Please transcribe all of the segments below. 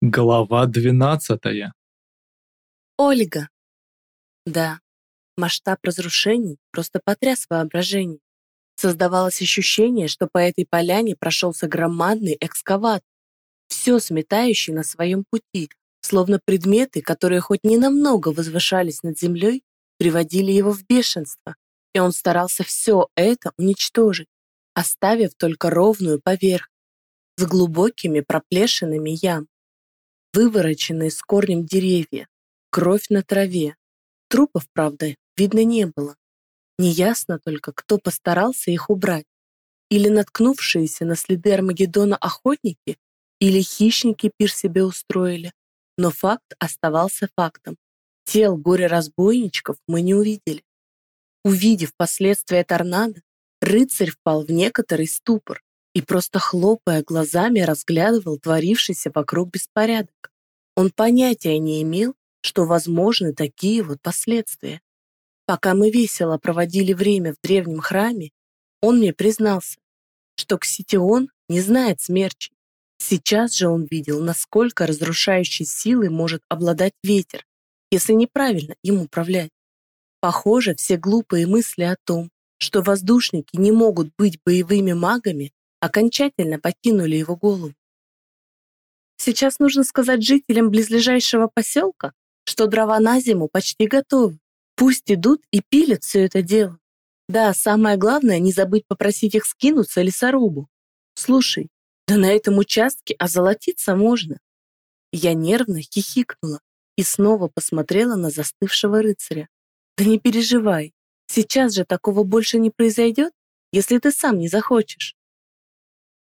Глава двенадцатая. Ольга. Да, масштаб разрушений просто потряс воображение. Создавалось ощущение, что по этой поляне прошелся громадный экскаватор, все сметающий на своем пути, словно предметы, которые хоть ненамного возвышались над землей, приводили его в бешенство, и он старался все это уничтожить, оставив только ровную поверхность с глубокими проплешинами ям вывороченные с корнем деревья, кровь на траве. Трупов, правда, видно не было. Неясно только, кто постарался их убрать. Или наткнувшиеся на следы Армагеддона охотники, или хищники пир себе устроили. Но факт оставался фактом. Тел горе-разбойничков мы не увидели. Увидев последствия торнадо, рыцарь впал в некоторый ступор и просто хлопая глазами разглядывал творившийся вокруг беспорядок. Он понятия не имел, что возможны такие вот последствия. Пока мы весело проводили время в древнем храме, он мне признался, что Кситион не знает смерчи. Сейчас же он видел, насколько разрушающей силой может обладать ветер, если неправильно им управлять. Похоже, все глупые мысли о том, что воздушники не могут быть боевыми магами, окончательно покинули его голову. Сейчас нужно сказать жителям близлежащего поселка, что дрова на зиму почти готовы. Пусть идут и пилят все это дело. Да, самое главное, не забыть попросить их скинуться лесорубу. Слушай, да на этом участке озолотиться можно. Я нервно хихикнула и снова посмотрела на застывшего рыцаря. Да не переживай, сейчас же такого больше не произойдет, если ты сам не захочешь.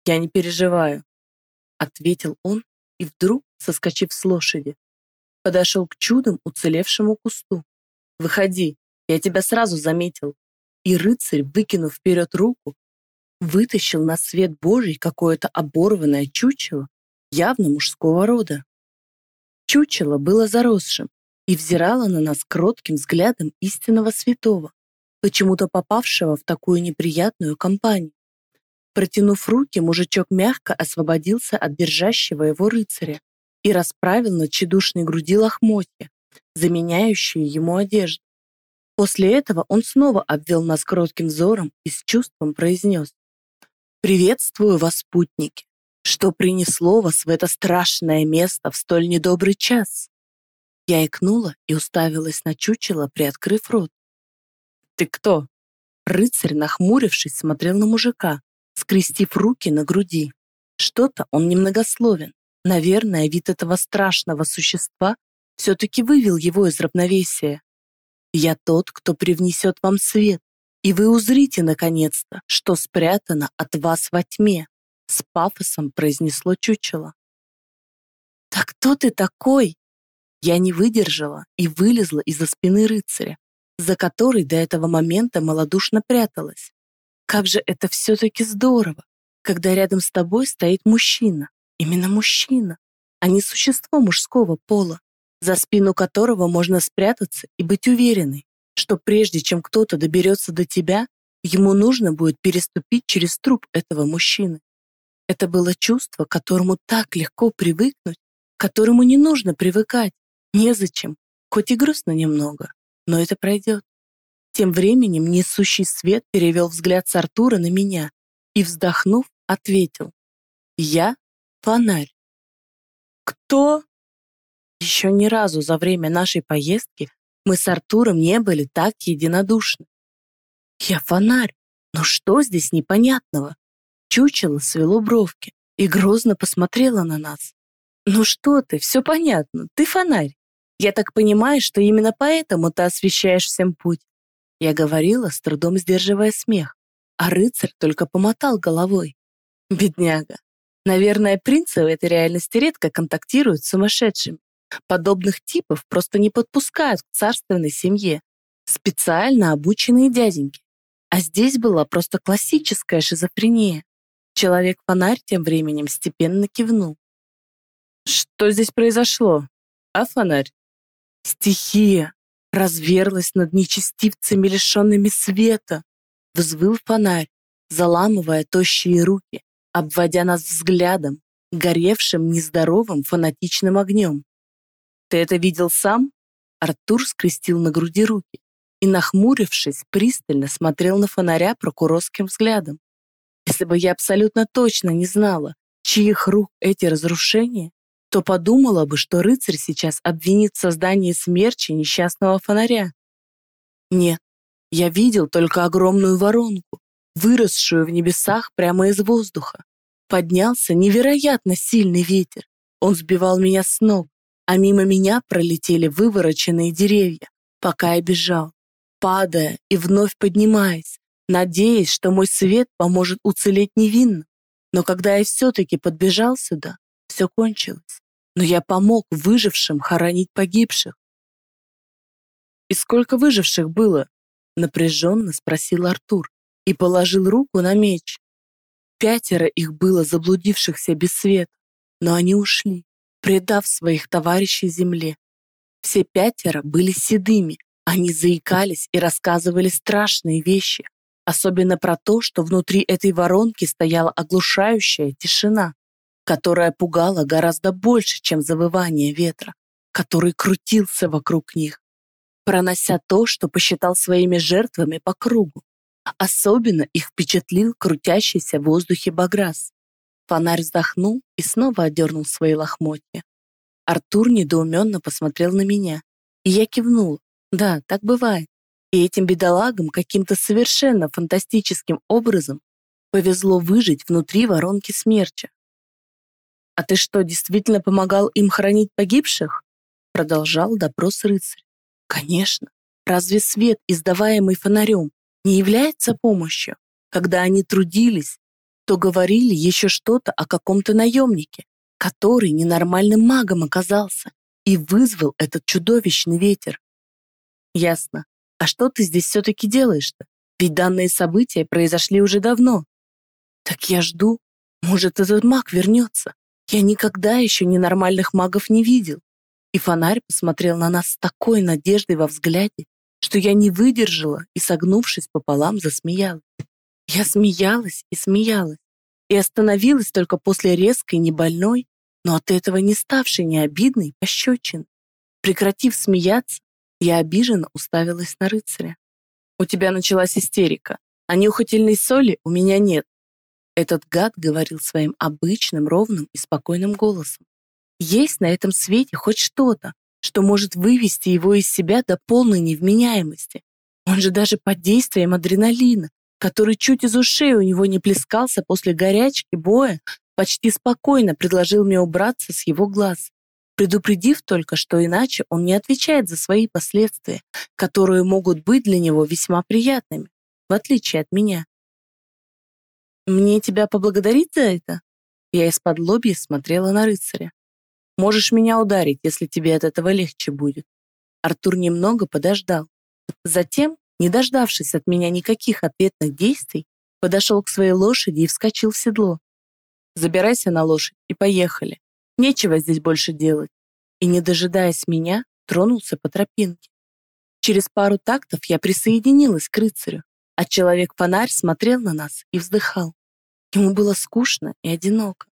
«Я не переживаю», — ответил он и вдруг, соскочив с лошади, подошел к чудом уцелевшему кусту. «Выходи, я тебя сразу заметил». И рыцарь, выкинув вперед руку, вытащил на свет Божий какое-то оборванное чучело, явно мужского рода. Чучело было заросшим и взирало на нас кротким взглядом истинного святого, почему-то попавшего в такую неприятную компанию. Протянув руки, мужичок мягко освободился от держащего его рыцаря и расправил на тщедушной груди лохмотья, заменяющие ему одежду. После этого он снова обвел нас кротким взором и с чувством произнес «Приветствую вас, путники! Что принесло вас в это страшное место в столь недобрый час?» Я икнула и уставилась на чучело, приоткрыв рот. «Ты кто?» Рыцарь, нахмурившись, смотрел на мужика, скрестив руки на груди. Что-то он немногословен. Наверное, вид этого страшного существа все-таки вывел его из равновесия. «Я тот, кто привнесет вам свет, и вы узрите, наконец-то, что спрятано от вас во тьме», с пафосом произнесло чучело. «Так кто ты такой?» Я не выдержала и вылезла из-за спины рыцаря, за которой до этого момента малодушно пряталась. Как же это все-таки здорово, когда рядом с тобой стоит мужчина, именно мужчина, а не существо мужского пола, за спину которого можно спрятаться и быть уверенной, что прежде чем кто-то доберется до тебя, ему нужно будет переступить через труп этого мужчины. Это было чувство, к которому так легко привыкнуть, к которому не нужно привыкать, незачем, хоть и грустно немного, но это пройдет. Тем временем несущий свет перевел взгляд с Артура на меня и, вздохнув, ответил. «Я фонарь». «Кто?» Еще ни разу за время нашей поездки мы с Артуром не были так единодушны. «Я фонарь, но что здесь непонятного?» Чучело свело бровки и грозно посмотрела на нас. «Ну что ты, все понятно, ты фонарь. Я так понимаю, что именно поэтому ты освещаешь всем путь. Я говорила, с трудом сдерживая смех, а рыцарь только помотал головой. Бедняга. Наверное, принцы в этой реальности редко контактируют с сумасшедшими. Подобных типов просто не подпускают к царственной семье. Специально обученные дяденьки. А здесь была просто классическая шизофрения. Человек-фонарь тем временем степенно кивнул. Что здесь произошло? А фонарь? Стихия разверлась над нечестивцами, лишенными света. Взвыл фонарь, заламывая тощие руки, обводя нас взглядом, горевшим нездоровым фанатичным огнем. «Ты это видел сам?» Артур скрестил на груди руки и, нахмурившись, пристально смотрел на фонаря прокурорским взглядом. Если бы я абсолютно точно не знала, чьих рук эти разрушения, то подумала бы, что рыцарь сейчас обвинит в создании смерчи несчастного фонаря. Нет, я видел только огромную воронку, выросшую в небесах прямо из воздуха. Поднялся невероятно сильный ветер. Он сбивал меня с ног, а мимо меня пролетели вывороченные деревья, пока я бежал, падая и вновь поднимаясь, надеясь, что мой свет поможет уцелеть невинно. Но когда я все-таки подбежал сюда, все кончилось. Но я помог выжившим хоронить погибших. «И сколько выживших было?» напряженно спросил Артур и положил руку на меч. Пятеро их было заблудившихся без света, но они ушли, предав своих товарищей земле. Все пятеро были седыми, они заикались и рассказывали страшные вещи, особенно про то, что внутри этой воронки стояла оглушающая тишина, которая пугала гораздо больше, чем завывание ветра, который крутился вокруг них пронося то, что посчитал своими жертвами по кругу. Особенно их впечатлил крутящийся в воздухе баграс. Фонарь вздохнул и снова одернул свои лохмотья. Артур недоуменно посмотрел на меня, и я кивнула. Да, так бывает. И этим бедолагам каким-то совершенно фантастическим образом повезло выжить внутри воронки смерча. «А ты что, действительно помогал им хранить погибших?» Продолжал допрос рыцарь. Конечно. Разве свет, издаваемый фонарем, не является помощью? Когда они трудились, то говорили еще что-то о каком-то наемнике, который ненормальным магом оказался и вызвал этот чудовищный ветер. Ясно. А что ты здесь все-таки делаешь-то? Ведь данные события произошли уже давно. Так я жду. Может, этот маг вернется. Я никогда еще ненормальных магов не видел. И фонарь посмотрел на нас с такой надеждой во взгляде, что я не выдержала и, согнувшись пополам, засмеялась. Я смеялась и смеялась, и остановилась только после резкой, небольной, но от этого не ставшей необидной пощечин. Прекратив смеяться, я обиженно уставилась на рыцаря. «У тебя началась истерика, а нюхательной соли у меня нет». Этот гад говорил своим обычным, ровным и спокойным голосом. Есть на этом свете хоть что-то, что может вывести его из себя до полной невменяемости. Он же даже под действием адреналина, который чуть из ушей у него не плескался после горячки, боя, почти спокойно предложил мне убраться с его глаз, предупредив только, что иначе он не отвечает за свои последствия, которые могут быть для него весьма приятными, в отличие от меня. «Мне тебя поблагодарить за это?» Я из-под лобья смотрела на рыцаря. Можешь меня ударить, если тебе от этого легче будет. Артур немного подождал. Затем, не дождавшись от меня никаких ответных действий, подошел к своей лошади и вскочил в седло. Забирайся на лошадь и поехали. Нечего здесь больше делать. И, не дожидаясь меня, тронулся по тропинке. Через пару тактов я присоединилась к рыцарю, а человек-фонарь смотрел на нас и вздыхал. Ему было скучно и одиноко.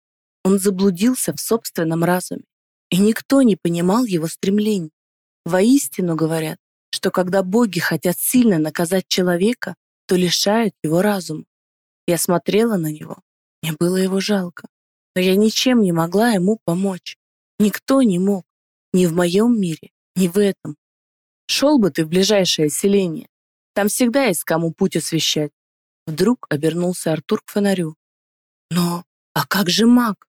Он заблудился в собственном разуме и никто не понимал его стремлений. Воистину говорят, что когда боги хотят сильно наказать человека, то лишают его разума. Я смотрела на него, мне было его жалко, но я ничем не могла ему помочь. Никто не мог, ни в моем мире, ни в этом. Шел бы ты в ближайшее селение, там всегда есть кому путь освещать. Вдруг обернулся Артур к фонарю. Но, а как же маг?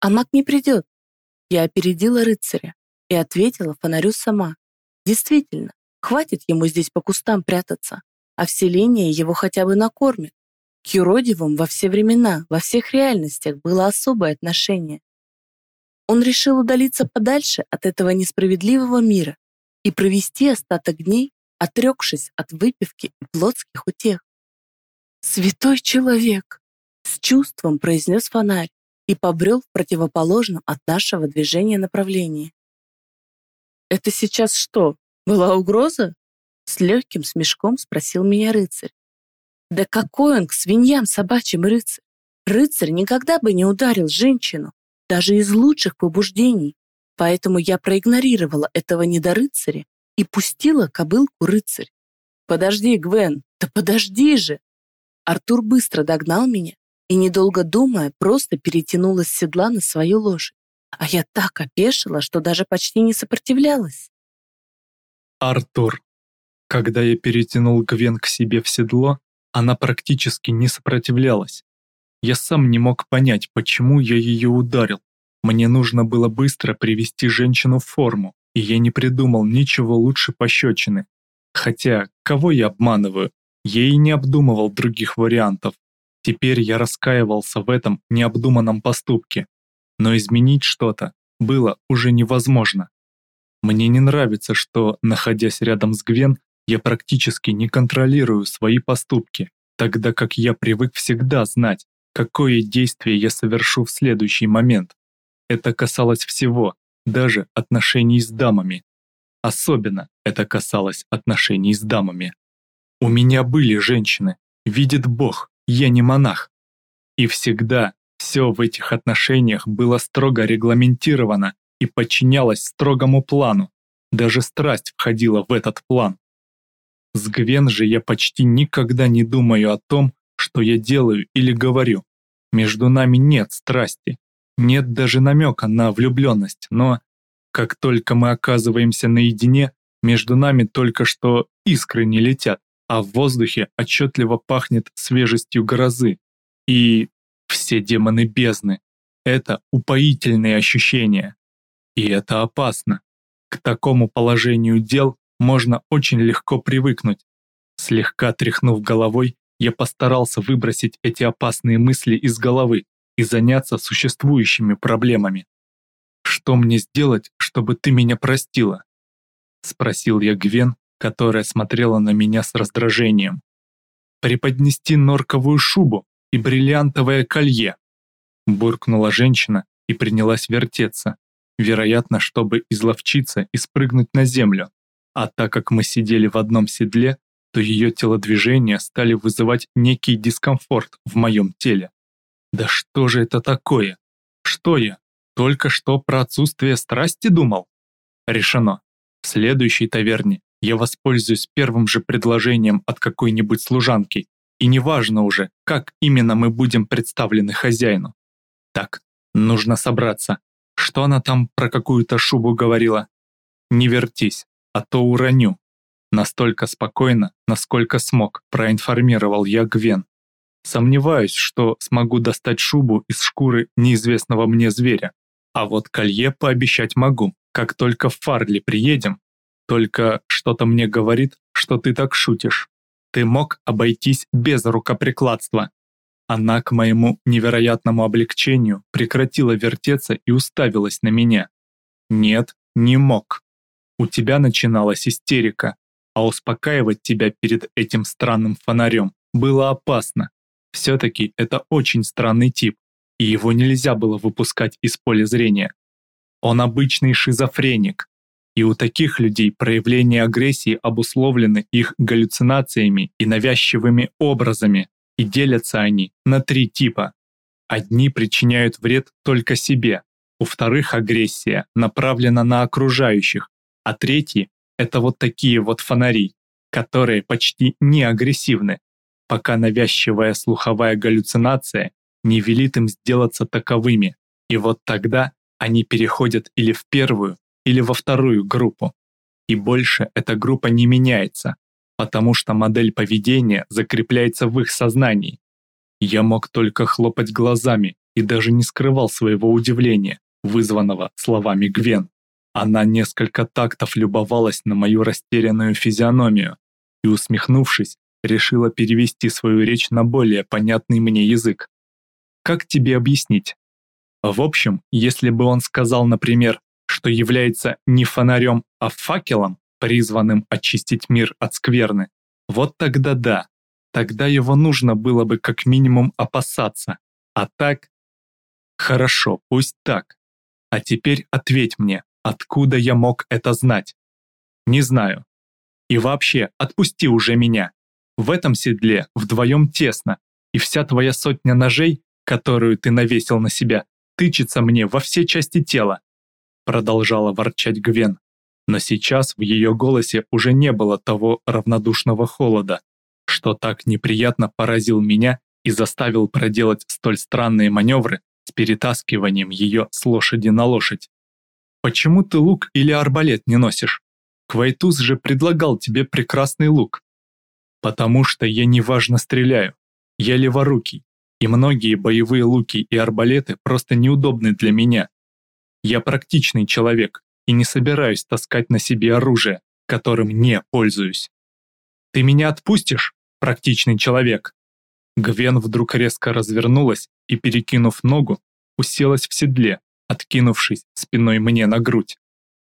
А маг не придет, я опередила рыцаря и ответила фонарю сама. Действительно, хватит ему здесь по кустам прятаться, а вселение его хотя бы накормит. К юродивым во все времена, во всех реальностях было особое отношение. Он решил удалиться подальше от этого несправедливого мира и провести остаток дней, отрекшись от выпивки и плотских утех. «Святой человек!» — с чувством произнес фонарь, и побрел в противоположном от нашего движения направлении. «Это сейчас что, была угроза?» С легким смешком спросил меня рыцарь. «Да какой он к свиньям собачьим рыцарь? Рыцарь никогда бы не ударил женщину, даже из лучших побуждений, поэтому я проигнорировала этого недорыцаря и пустила кобылку рыцарь. «Подожди, Гвен, да подожди же!» Артур быстро догнал меня и, недолго думая, просто перетянула с седла на свою лошадь. А я так опешила, что даже почти не сопротивлялась. Артур. Когда я перетянул Гвен к себе в седло, она практически не сопротивлялась. Я сам не мог понять, почему я ее ударил. Мне нужно было быстро привести женщину в форму, и я не придумал ничего лучше пощечины. Хотя, кого я обманываю? Я и не обдумывал других вариантов. Теперь я раскаивался в этом необдуманном поступке. Но изменить что-то было уже невозможно. Мне не нравится, что, находясь рядом с Гвен, я практически не контролирую свои поступки, тогда как я привык всегда знать, какое действие я совершу в следующий момент. Это касалось всего, даже отношений с дамами. Особенно это касалось отношений с дамами. У меня были женщины, видит Бог, я не монах. И всегда все в этих отношениях было строго регламентировано и подчинялось строгому плану. Даже страсть входила в этот план. С Гвен же я почти никогда не думаю о том, что я делаю или говорю. Между нами нет страсти, нет даже намека на влюбленность, но как только мы оказываемся наедине, между нами только что искры не летят, а в воздухе отчетливо пахнет свежестью грозы. И все демоны бездны. Это упоительные ощущения. И это опасно. К такому положению дел можно очень легко привыкнуть. Слегка тряхнув головой, я постарался выбросить эти опасные мысли из головы и заняться существующими проблемами. «Что мне сделать, чтобы ты меня простила?» Спросил я Гвен, которая смотрела на меня с раздражением. «Преподнести норковую шубу и бриллиантовое колье!» Буркнула женщина и принялась вертеться, вероятно, чтобы изловчиться и спрыгнуть на землю. А так как мы сидели в одном седле, то ее телодвижения стали вызывать некий дискомфорт в моем теле. Да что же это такое? Что я? Только что про отсутствие страсти думал? Решено. В следующей таверне я воспользуюсь первым же предложением от какой-нибудь служанки, и неважно уже, как именно мы будем представлены хозяину. Так, нужно собраться. Что она там про какую-то шубу говорила? Не вертись, а то уроню. Настолько спокойно, насколько смог, проинформировал я Гвен. Сомневаюсь, что смогу достать шубу из шкуры неизвестного мне зверя. А вот колье пообещать могу, как только в Фарли приедем. Только что-то мне говорит, что ты так шутишь. Ты мог обойтись без рукоприкладства. Она к моему невероятному облегчению прекратила вертеться и уставилась на меня. Нет, не мог. У тебя начиналась истерика, а успокаивать тебя перед этим странным фонарем было опасно. Все-таки это очень странный тип, и его нельзя было выпускать из поля зрения. Он обычный шизофреник, и у таких людей проявления агрессии обусловлены их галлюцинациями и навязчивыми образами, и делятся они на три типа. Одни причиняют вред только себе, у вторых агрессия направлена на окружающих, а третьи – это вот такие вот фонари, которые почти не агрессивны, пока навязчивая слуховая галлюцинация не велит им сделаться таковыми, и вот тогда они переходят или в первую, или во вторую группу. И больше эта группа не меняется, потому что модель поведения закрепляется в их сознании. Я мог только хлопать глазами и даже не скрывал своего удивления, вызванного словами Гвен. Она несколько тактов любовалась на мою растерянную физиономию и, усмехнувшись, решила перевести свою речь на более понятный мне язык. Как тебе объяснить? В общем, если бы он сказал, например, что является не фонарем, а факелом, призванным очистить мир от скверны, вот тогда да, тогда его нужно было бы как минимум опасаться. А так? Хорошо, пусть так. А теперь ответь мне, откуда я мог это знать? Не знаю. И вообще, отпусти уже меня. В этом седле вдвоем тесно, и вся твоя сотня ножей которую ты навесил на себя, тычется мне во все части тела. Продолжала ворчать Гвен. Но сейчас в ее голосе уже не было того равнодушного холода, что так неприятно поразил меня и заставил проделать столь странные маневры с перетаскиванием ее с лошади на лошадь. «Почему ты лук или арбалет не носишь? Квайтус же предлагал тебе прекрасный лук». «Потому что я неважно стреляю. Я леворукий, и многие боевые луки и арбалеты просто неудобны для меня. Я практичный человек и не собираюсь таскать на себе оружие, которым не пользуюсь. Ты меня отпустишь, практичный человек?» Гвен вдруг резко развернулась и, перекинув ногу, уселась в седле, откинувшись спиной мне на грудь.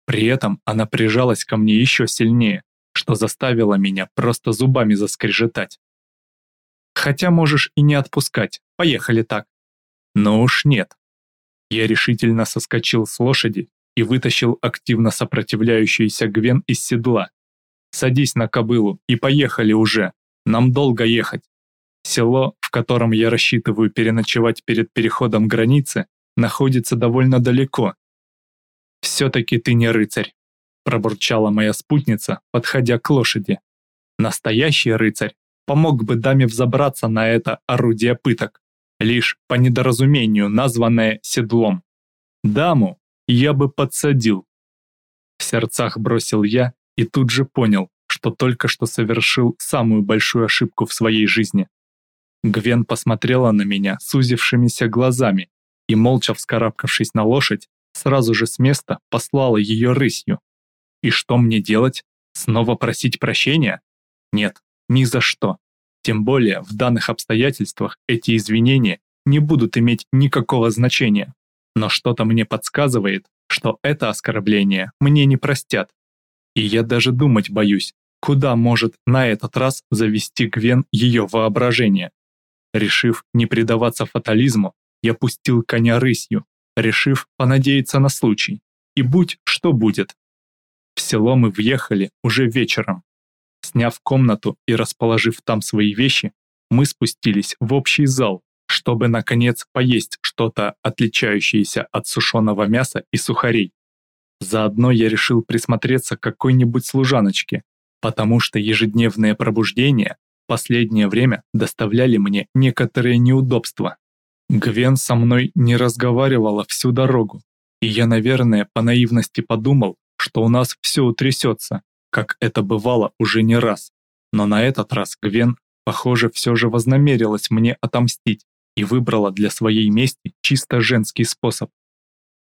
При этом она прижалась ко мне еще сильнее, что заставило меня просто зубами заскрежетать. Хотя можешь и не отпускать, поехали так. Но уж нет. Я решительно соскочил с лошади и вытащил активно сопротивляющуюся Гвен из седла. «Садись на кобылу и поехали уже, нам долго ехать». Село, в котором я рассчитываю переночевать перед переходом границы, находится довольно далеко. «Все-таки ты не рыцарь», – пробурчала моя спутница, подходя к лошади. «Настоящий рыцарь помог бы даме взобраться на это орудие пыток, лишь по недоразумению названное седлом. Даму я бы подсадил». В сердцах бросил я и тут же понял, что только что совершил самую большую ошибку в своей жизни. Гвен посмотрела на меня сузившимися глазами и, молча вскарабкавшись на лошадь, сразу же с места послала ее рысью. И что мне делать? Снова просить прощения? Нет, ни за что. Тем более в данных обстоятельствах эти извинения не будут иметь никакого значения. Но что-то мне подсказывает, что это оскорбление мне не простят. И я даже думать боюсь, куда может на этот раз завести Гвен ее воображение. Решив не предаваться фатализму, я пустил коня рысью, решив понадеяться на случай. И будь что будет. В село мы въехали уже вечером. Сняв комнату и расположив там свои вещи, мы спустились в общий зал, чтобы, наконец, поесть что-то, отличающееся от сушеного мяса и сухарей. Заодно я решил присмотреться к какой-нибудь служаночке, потому что ежедневные пробуждения последнее время доставляли мне некоторые неудобства. Гвен со мной не разговаривала всю дорогу, и я, наверное, по наивности подумал, что у нас все утрясется, как это бывало уже не раз. Но на этот раз Гвен, похоже, все же вознамерилась мне отомстить и выбрала для своей мести чисто женский способ.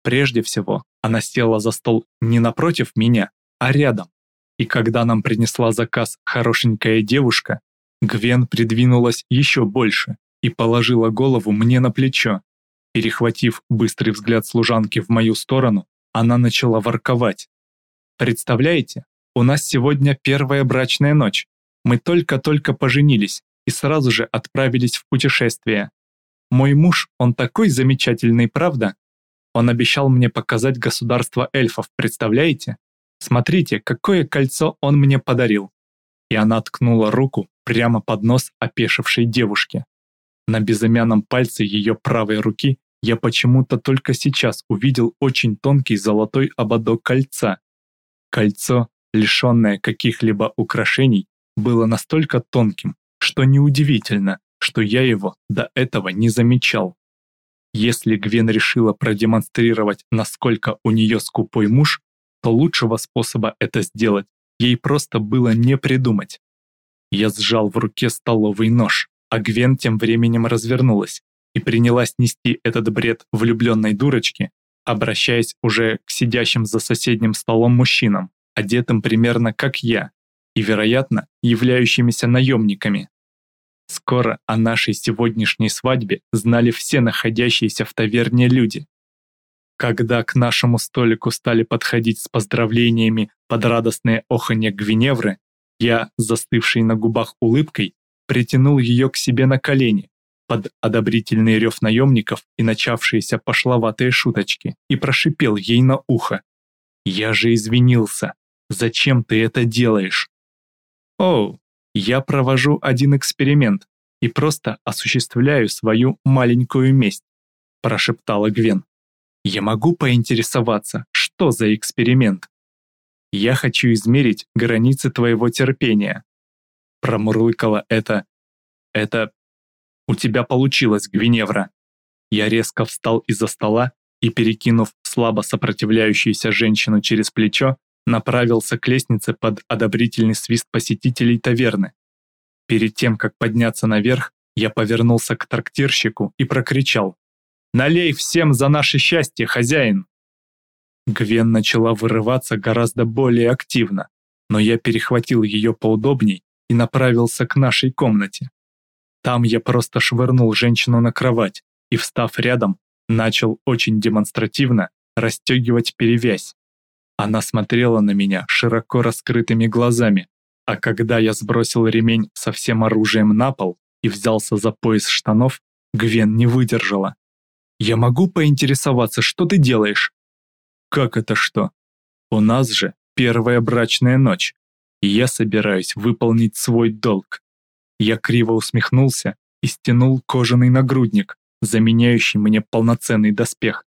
Прежде всего, она села за стол не напротив меня, а рядом. И когда нам принесла заказ хорошенькая девушка, Гвен придвинулась еще больше и положила голову мне на плечо. Перехватив быстрый взгляд служанки в мою сторону, она начала ворковать. «Представляете, у нас сегодня первая брачная ночь. Мы только-только поженились и сразу же отправились в путешествие. Мой муж, он такой замечательный, правда? Он обещал мне показать государство эльфов, представляете? Смотрите, какое кольцо он мне подарил. И она ткнула руку прямо под нос опешившей девушке. На безымянном пальце ее правой руки я почему-то только сейчас увидел очень тонкий золотой ободок кольца. Кольцо, лишенное каких-либо украшений, было настолько тонким, что неудивительно, что я его до этого не замечал. Если Гвен решила продемонстрировать, насколько у нее скупой муж, то лучшего способа это сделать ей просто было не придумать. Я сжал в руке столовый нож, а Гвен тем временем развернулась и принялась нести этот бред влюбленной дурочки, обращаясь уже к сидящим за соседним столом мужчинам, одетым примерно как я, и, вероятно, являющимися наемниками. Скоро о нашей сегодняшней свадьбе знали все находящиеся в таверне люди. Когда к нашему столику стали подходить с поздравлениями под радостные оханье Гвиневры, я, застывший на губах улыбкой, притянул ее к себе на колени под одобрительный рев наемников и начавшиеся пошловатые шуточки и прошипел ей на ухо. «Я же извинился. Зачем ты это делаешь?» «Оу, я провожу один эксперимент. и просто осуществляю свою маленькую месть», прошептала Гвен. «Я могу поинтересоваться, что за эксперимент?» «Я хочу измерить границы твоего терпения», промурлыкала это... Это... У тебя получилось, Гвиневра. Я резко встал из-за стола и, перекинув слабо сопротивляющуюся женщину через плечо, направился к лестнице под одобрительный свист посетителей таверны. Перед тем, как подняться наверх, я повернулся к трактирщику и прокричал «Налей всем за наше счастье, хозяин!» Гвен начала вырываться гораздо более активно, но я перехватил ее поудобней и направился к нашей комнате. Там я просто швырнул женщину на кровать и, встав рядом, начал очень демонстративно расстегивать перевязь. Она смотрела на меня широко раскрытыми глазами, а когда я сбросил ремень со всем оружием на пол и взялся за пояс штанов, Гвен не выдержала. «Я могу поинтересоваться, что ты делаешь?» «Как это что? У нас же первая брачная ночь, и я собираюсь выполнить свой долг». Я криво усмехнулся и стянул кожаный нагрудник, заменяющий мне полноценный доспех.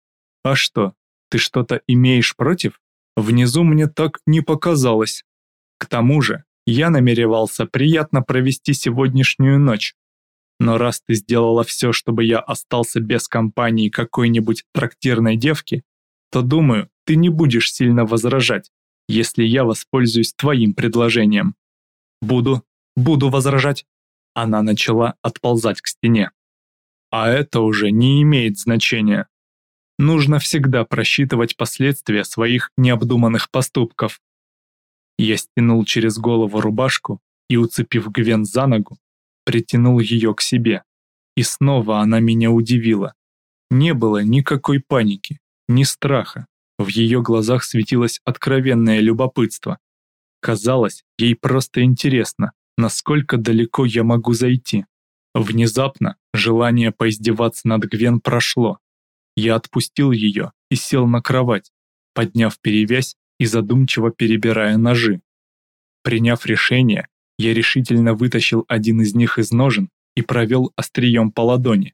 «А что, ты что-то имеешь против?» Внизу мне так не показалось. К тому же, я намеревался приятно провести сегодняшнюю ночь. Но раз ты сделала все, чтобы я остался без компании какой-нибудь трактирной девки, то, думаю, ты не будешь сильно возражать, если я воспользуюсь твоим предложением. Буду, буду возражать. Она начала отползать к стене. А это уже не имеет значения. Нужно всегда просчитывать последствия своих необдуманных поступков. Я стянул через голову рубашку и, уцепив Гвен за ногу, притянул ее к себе. И снова она меня удивила. Не было никакой паники, ни страха. В ее глазах светилось откровенное любопытство. Казалось, ей просто интересно, насколько далеко я могу зайти. Внезапно желание поиздеваться над Гвен прошло, я отпустил ее и сел на кровать, подняв перевязь и задумчиво перебирая ножи. Приняв решение, я решительно вытащил один из них из ножен и провел острием по ладони.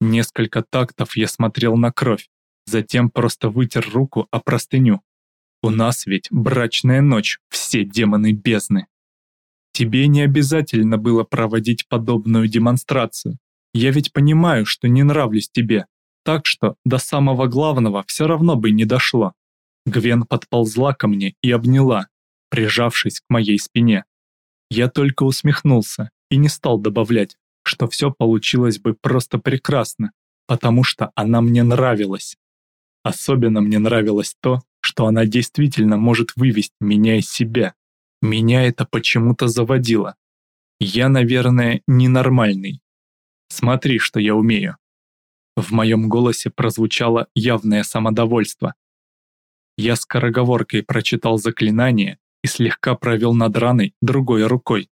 Несколько тактов я смотрел на кровь, затем просто вытер руку о простыню. У нас ведь брачная ночь, все демоны бездны. Тебе не обязательно было проводить подобную демонстрацию. Я ведь понимаю, что не нравлюсь тебе, так что до самого главного все равно бы не дошло. Гвен подползла ко мне и обняла, прижавшись к моей спине. Я только усмехнулся и не стал добавлять, что все получилось бы просто прекрасно, потому что она мне нравилась. Особенно мне нравилось то, что она действительно может вывести меня из себя. Меня это почему-то заводило. Я, наверное, ненормальный. Смотри, что я умею. В моем голосе прозвучало явное самодовольство. Я скороговоркой прочитал заклинание и слегка провел над раной другой рукой.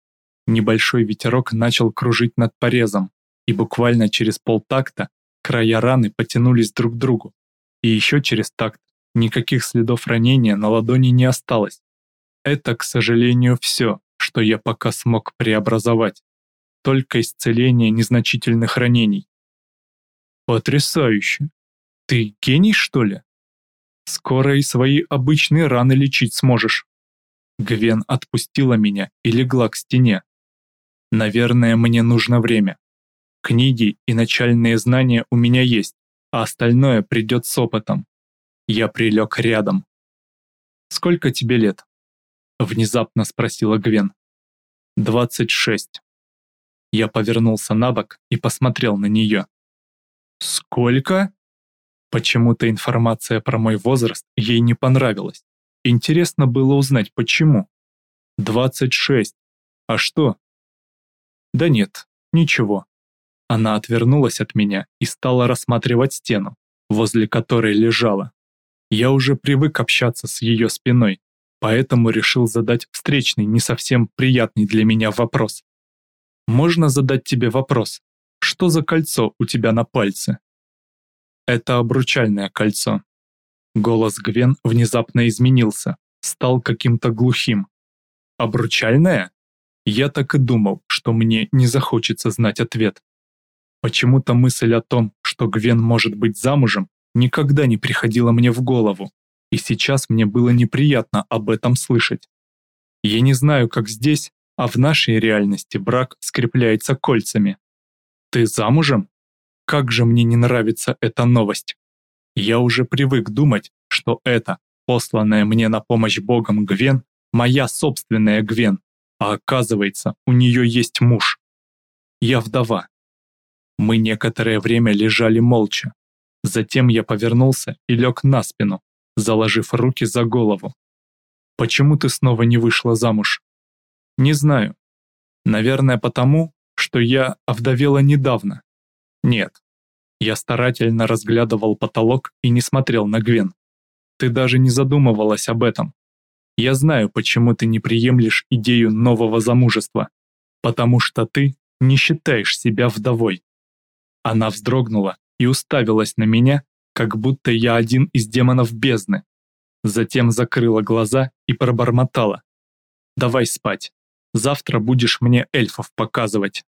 Небольшой ветерок начал кружить над порезом, и буквально через полтакта края раны потянулись друг к другу. И еще через такт никаких следов ранения на ладони не осталось. Это, к сожалению, все, что я пока смог преобразовать. Только исцеление незначительных ранений. Потрясающе. Ты гений, что ли? Скоро и свои обычные раны лечить сможешь. Гвен отпустила меня и легла к стене. Наверное, мне нужно время. Книги и начальные знания у меня есть, а остальное придет с опытом. Я прилег рядом. «Сколько тебе лет?» Внезапно спросила Гвен. «Двадцать шесть». Я повернулся на бок и посмотрел на нее. Сколько? Почему-то информация про мой возраст ей не понравилась. Интересно было узнать, почему. 26. А что? Да нет, ничего. Она отвернулась от меня и стала рассматривать стену, возле которой лежала. Я уже привык общаться с ее спиной, поэтому решил задать встречный, не совсем приятный для меня вопрос. Можно задать тебе вопрос? Что за кольцо у тебя на пальце? Это обручальное кольцо. Голос Гвен внезапно изменился, стал каким-то глухим. Обручальное? Я так и думал, что мне не захочется знать ответ. Почему-то мысль о том, что Гвен может быть замужем, никогда не приходила мне в голову, и сейчас мне было неприятно об этом слышать. Я не знаю, как здесь, а в нашей реальности брак скрепляется кольцами. Ты замужем? Как же мне не нравится эта новость. Я уже привык думать, что это, посланная мне на помощь Богом Гвен, моя собственная Гвен, а оказывается, у нее есть муж. Я вдова. Мы некоторое время лежали молча. Затем я повернулся и лег на спину, заложив руки за голову. «Почему ты снова не вышла замуж?» «Не знаю. Наверное, потому, что я овдовела недавно. Нет. Я старательно разглядывал потолок и не смотрел на Гвен. Ты даже не задумывалась об этом. Я знаю, почему ты не приемлешь идею нового замужества. Потому что ты не считаешь себя вдовой. Она вздрогнула и уставилась на меня, как будто я один из демонов бездны. Затем закрыла глаза и пробормотала. «Давай спать. Завтра будешь мне эльфов показывать».